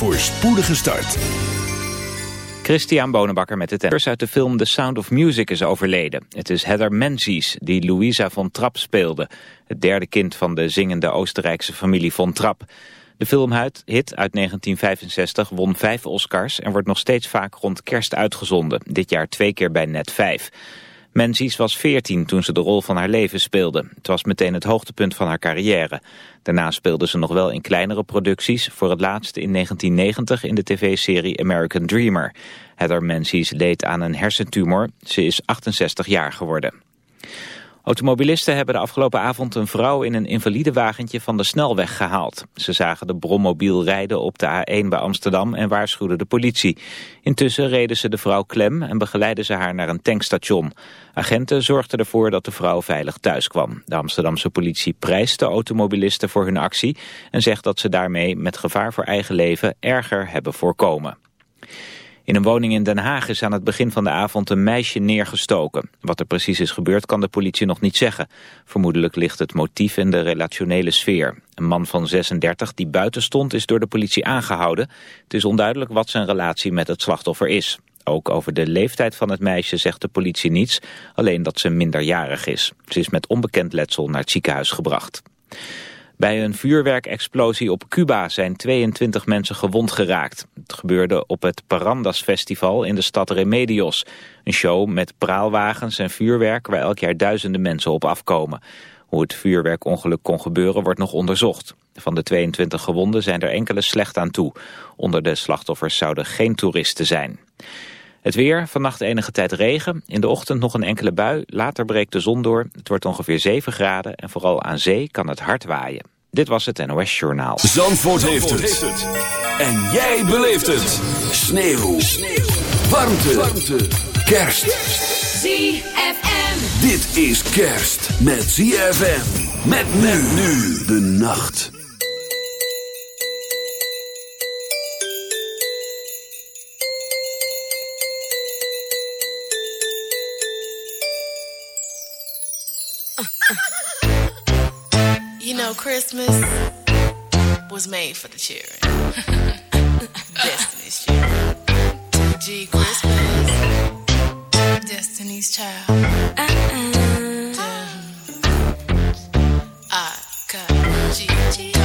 voor spoedige start. Christian Bonenbakker met het NRS uit de film The Sound of Music is overleden. Het is Heather Menzies die Louisa von Trapp speelde. Het derde kind van de zingende Oostenrijkse familie von Trapp. De filmhit uit 1965 won vijf Oscars en wordt nog steeds vaak rond kerst uitgezonden. Dit jaar twee keer bij Net 5. Menzies was 14 toen ze de rol van haar leven speelde. Het was meteen het hoogtepunt van haar carrière. Daarna speelde ze nog wel in kleinere producties, voor het laatst in 1990 in de tv-serie American Dreamer. Heather Menzies leed aan een hersentumor. Ze is 68 jaar geworden. Automobilisten hebben de afgelopen avond een vrouw in een invalide wagentje van de snelweg gehaald. Ze zagen de brommobiel rijden op de A1 bij Amsterdam en waarschuwden de politie. Intussen reden ze de vrouw klem en begeleidden ze haar naar een tankstation. Agenten zorgden ervoor dat de vrouw veilig thuis kwam. De Amsterdamse politie prijst de automobilisten voor hun actie en zegt dat ze daarmee met gevaar voor eigen leven erger hebben voorkomen. In een woning in Den Haag is aan het begin van de avond een meisje neergestoken. Wat er precies is gebeurd kan de politie nog niet zeggen. Vermoedelijk ligt het motief in de relationele sfeer. Een man van 36 die buiten stond is door de politie aangehouden. Het is onduidelijk wat zijn relatie met het slachtoffer is. Ook over de leeftijd van het meisje zegt de politie niets, alleen dat ze minderjarig is. Ze is met onbekend letsel naar het ziekenhuis gebracht. Bij een vuurwerkexplosie op Cuba zijn 22 mensen gewond geraakt. Het gebeurde op het Parandas Festival in de stad Remedios. Een show met praalwagens en vuurwerk waar elk jaar duizenden mensen op afkomen. Hoe het vuurwerkongeluk kon gebeuren wordt nog onderzocht. Van de 22 gewonden zijn er enkele slecht aan toe. Onder de slachtoffers zouden geen toeristen zijn. Het weer, vannacht enige tijd regen. In de ochtend nog een enkele bui. Later breekt de zon door. Het wordt ongeveer 7 graden en vooral aan zee kan het hard waaien. Dit was het NOS Journaal. Zandvoort, heeft, het. En jij beleeft het. Sneeuw. Sneeuw. Warmte. Warmte. Kerst. ZFM. Dit is kerst met ZFM. Met men nu de nacht. Know, Christmas was made for the children. Destiny's children. G Christmas. Destiny's child. Uh-uh. Ah, I got G.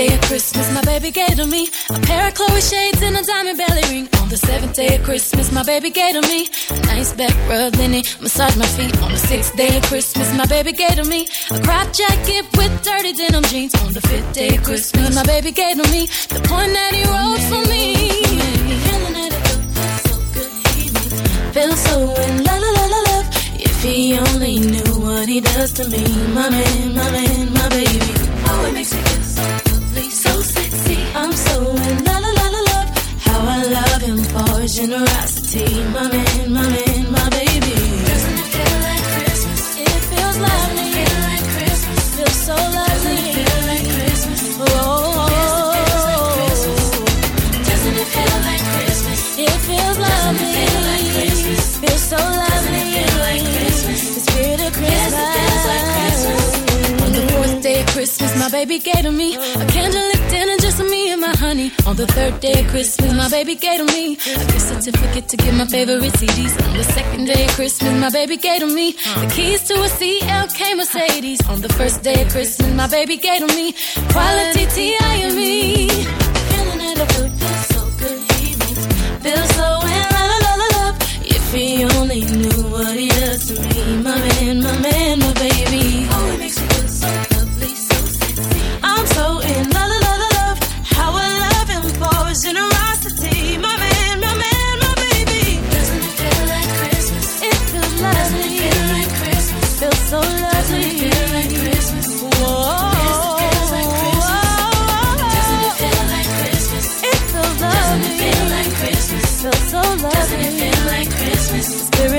day of Christmas, my baby gave to me a pair of Chloe shades and a diamond belly ring. On the seventh day of Christmas, my baby gave to me a nice back rub, then he massaged my feet. On the sixth day of Christmas, my baby gave to me a crop jacket with dirty denim jeans. On the fifth day of Christmas, my baby gave to me the point that he wrote for me. Feeling that it so good, he me feel so in la la la la love. If he only knew what he does to me, my man, my man, my baby. Oh, it makes me I'm so in la la la la love. How I love him for his generosity, my man, my man, my baby. Doesn't it feel like Christmas? It feels lovely. Doesn't it feel like Christmas? Feels so lovely. Doesn't it feel like Christmas? Oh, oh, oh, oh. doesn't it feel like Christmas? It feels lovely. Doesn't it feel like Christmas? Feels so lovely. Feel like Christmas. The spirit of Christmas. Yes, it feels like Christmas. On the fourth day of Christmas, my baby gave to me a candlelit On the third day of Christmas, my baby gave to me a gift certificate to get my favorite CDs. On the second day of Christmas, my baby gave to me the keys to a CLK Mercedes. On the first day of Christmas, my baby gave to me quality T.I.M.E. Feeling that I feel feels so good, he makes me so in love. If he only knew what he does to me, my man, my man, my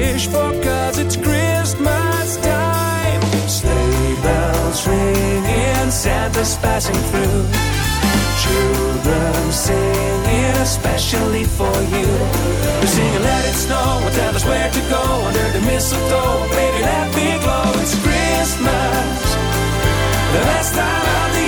wish for, cause it's Christmas time. Sleigh bells ringing, Santa's passing through. Children singing, especially for you. We're singing, let it snow, and tell us where to go under the mistletoe. Baby, let me glow, it's Christmas, the best time of the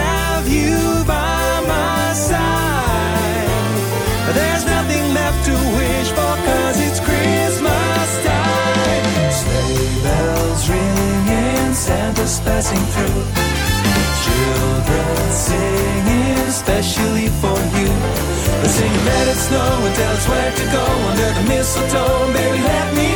to wish for cause it's Christmas time. Sleigh bells ringing, Santa's passing through. Children singing, especially for you. They let it snow and tell us where to go under the mistletoe. Baby, let me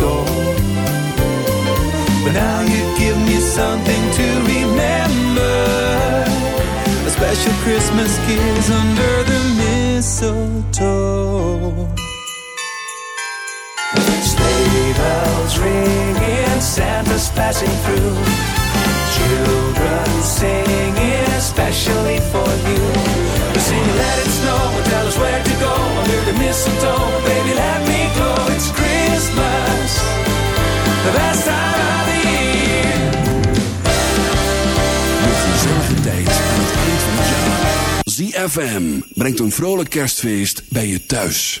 to. But now you give me something to remember. A special Christmas kiss under ZFM brengt een vrolijk kerstfeest bij je thuis.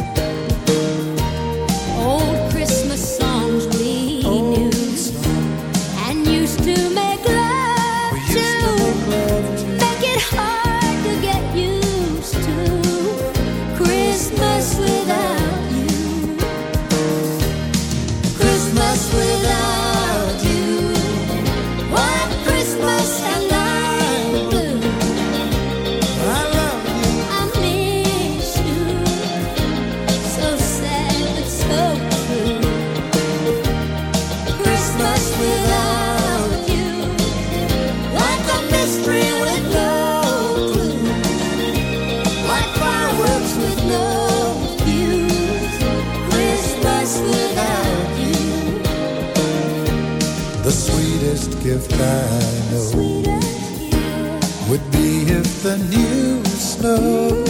the new snow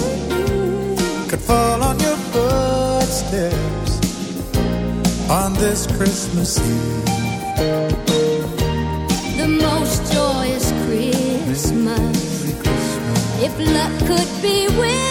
could fall on your footsteps on this Christmas Eve. The most joyous Christmas, Christmas. if luck could be with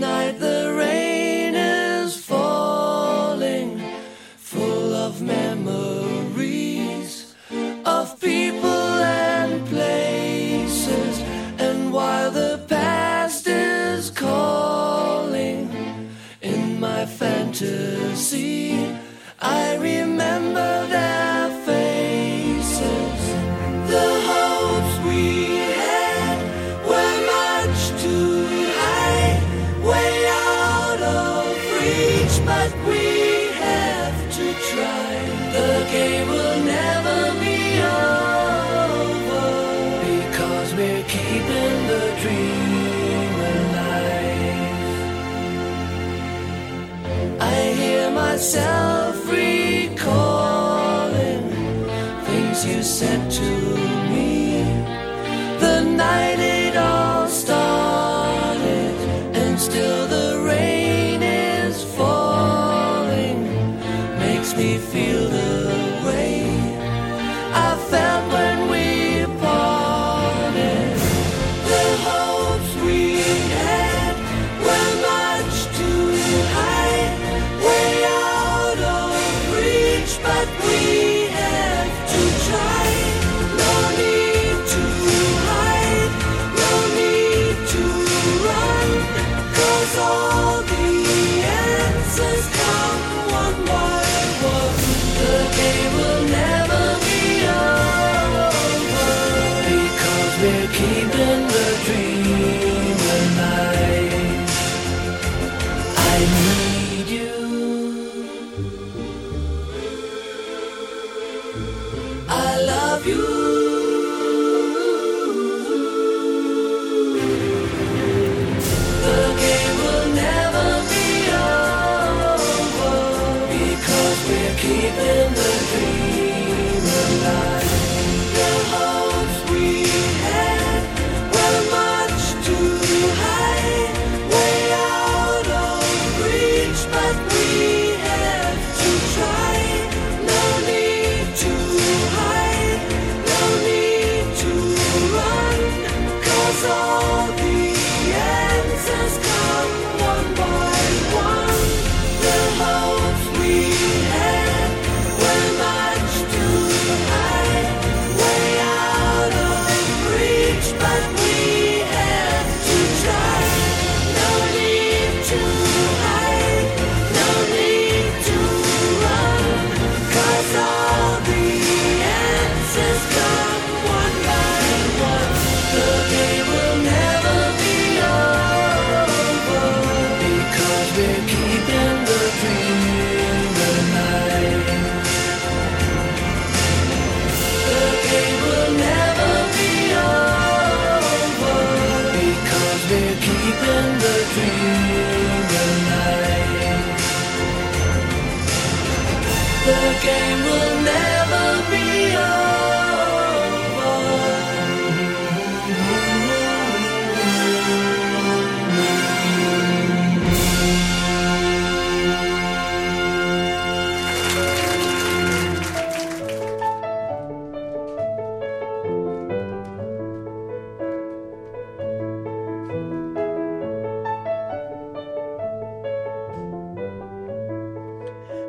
neither myself.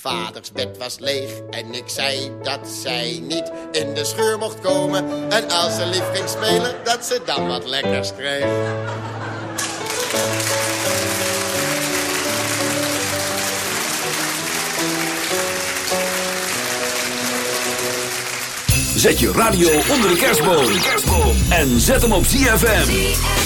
Vaders bed was leeg en ik zei dat zij niet in de scheur mocht komen. En als ze lief ging spelen, dat ze dan wat lekkers kreeg. Zet je radio onder de kerstboom. En zet hem op ZFM.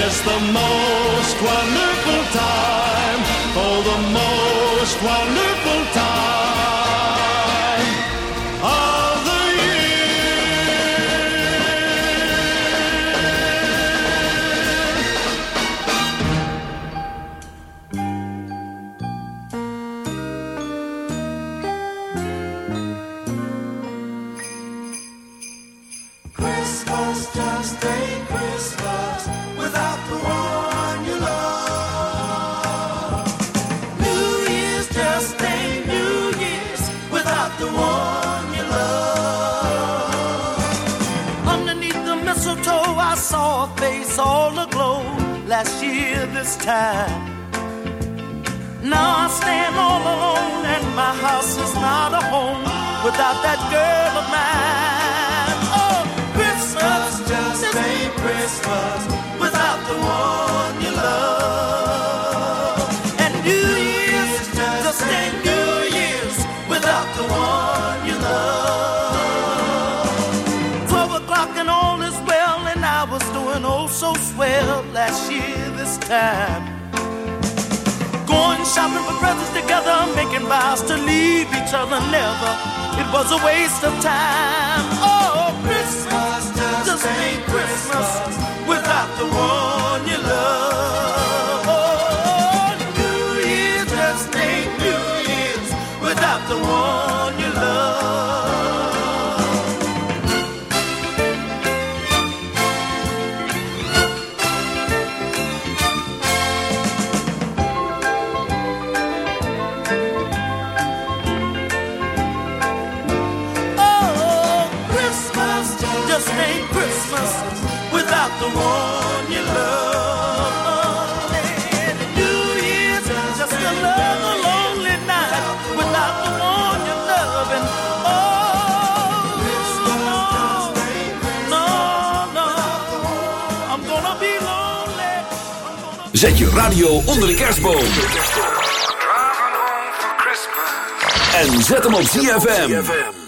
Yes, the most wonderful time. Oh, the most wonderful without that girl of mine. Oh, Christmas just ain't Christmas without the one you love. And New Year's just ain't New Year's without the one you love. Twelve o'clock and all is well, and I was doing oh so swell last year this time. Shopping for presents together, making vows to leave each other never. It was a waste of time. Oh, just ain't Christmas without the one you love. And New Year's just another lonely night without the one you love. And oh, no, no, I'm gonna be lonely. Zet je radio onder de kerstboom. En zet hem op ZFM.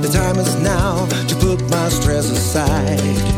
The time is now to put my stress aside.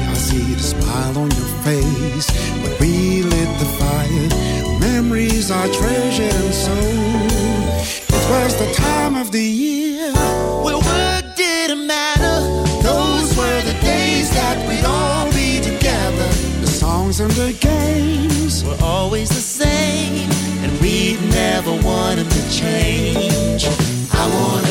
see the smile on your face when we lit the fire. Memories are treasured and so. It was the time of the year Where work didn't matter, those were the days that we'd all be together. the songs and the games. Were always the same, and we'd never want them to change. I wanna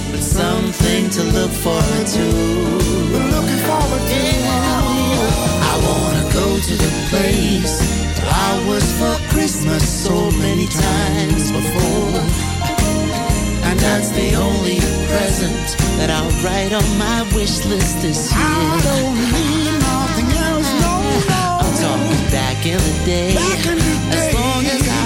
something to look forward to. We're looking forward to. I wanna go to the place I was for Christmas so many times before. And that's the only present that I'll write on my wish list this year. I don't need nothing else, no, no. I'm talking back in the day. Back in the day.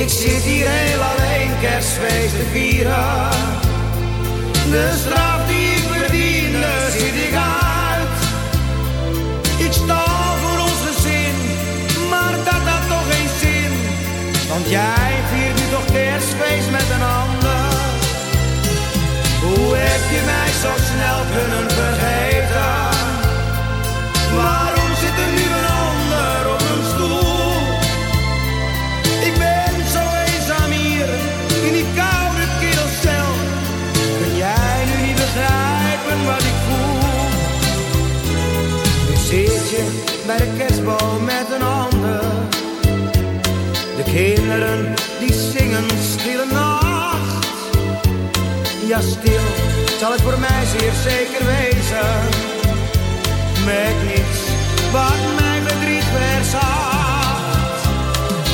Ik zit hier heel alleen kerstfeest te vieren. De straf die ik verdiende zit ik uit. Ik sta voor onze zin, maar dat had toch geen zin. Want ja. Je mij zo snel kunnen vergeten? Waarom zit er nu een ander op een stoel? Ik ben zo eenzaam hier, in die koude keelcel. Kun jij nu niet begrijpen wat ik voel? Nu zit je bij de kerstboom met een ander. De kinderen die zingen stille nacht. Ja, stil zal het voor mij zeer zeker wezen. Met niets wat mijn verdriet verzacht.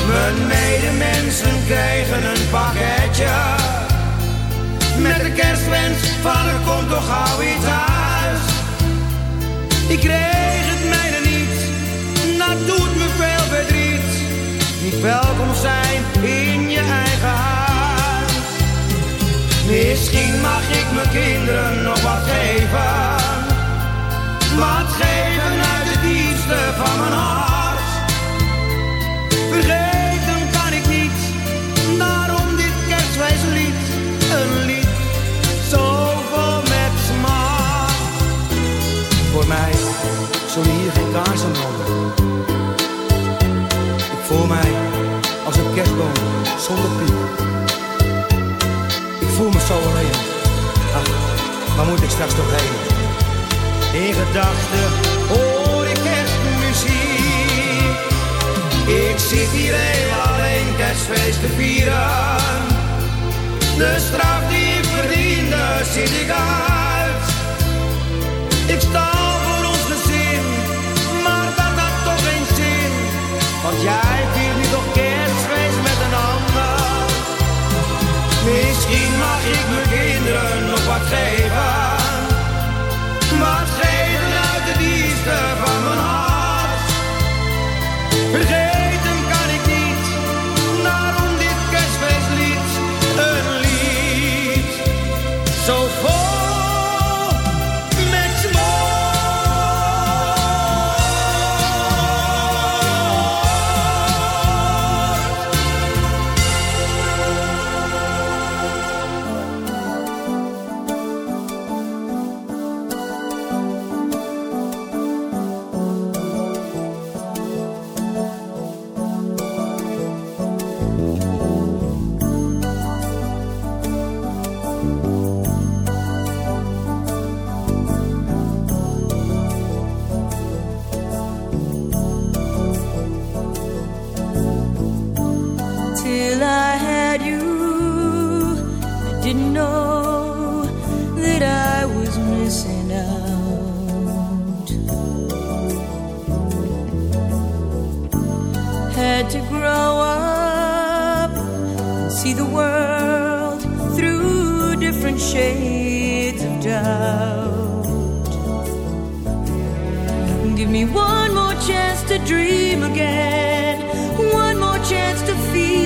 Mijn medemensen kregen een pakketje. Met de kerstwens van er komt toch gauw iets thuis. Ik kreeg het mijne niet, dat doet me veel verdriet. Niet welkom zijn in je eigen huis. Misschien mag ik mijn kinderen nog wat geven. Wat geven uit het diepste van mijn hart. Vergeten kan ik niet, daarom dit kerstwijslied. Een lied zo vol met smaak. Voor mij zullen hier geen kaarsen branden. Ik voel mij als een kerstboom zonder piek. Voel me zo alleen. Ach, waar moet ik straks toch heen? In gedachten hoor ik kerstmuziek. Ik zit hier heel alleen kerstfeest te vieren. De straf die ik verdiende zit ik uit. Ik sta voor ons gezin, maar dat had toch geen zin. Want jij world through different shades of doubt. Give me one more chance to dream again. One more chance to feel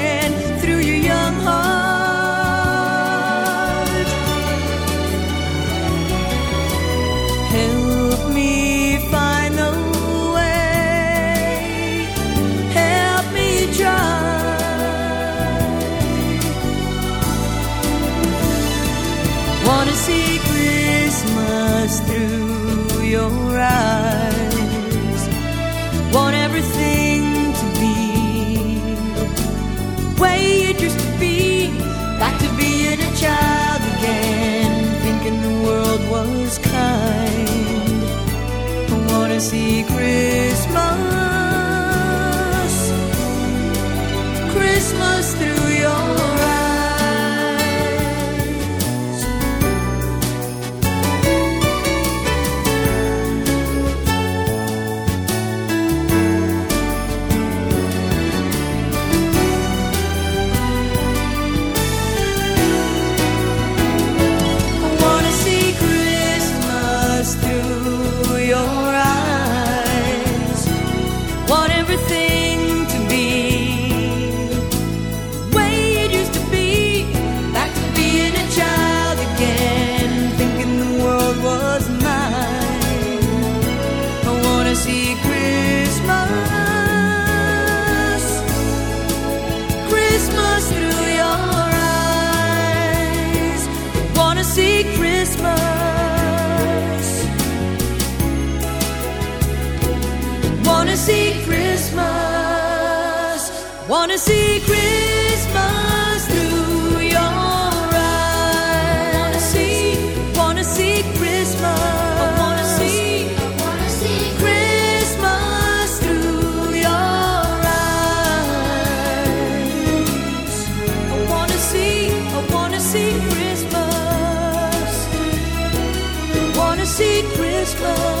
Wanna Wanna see Christmas through your eyes. Wanna see, wanna see Christmas. wanna see, wanna see Christmas through your eyes. I wanna see, I wanna see Christmas. Wanna see Christmas.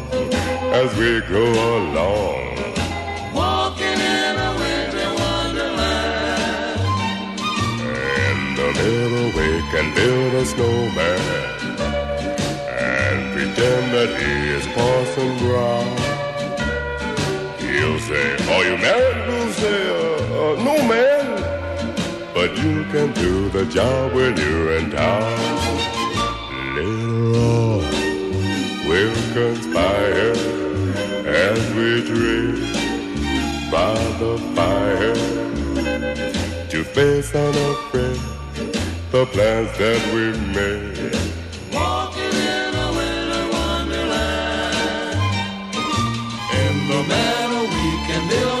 as we go along. Walking in a winter wonderland. In the middle we can build a snowman and pretend that he is Parson Brown. He'll say, Are you married? We'll say, uh, uh, No, man. But you can do the job when you're in town. Later on, we'll conspire drink by the fire to face unafraid the plans that we made. Walking in a winter wonderland. In the meadow we can build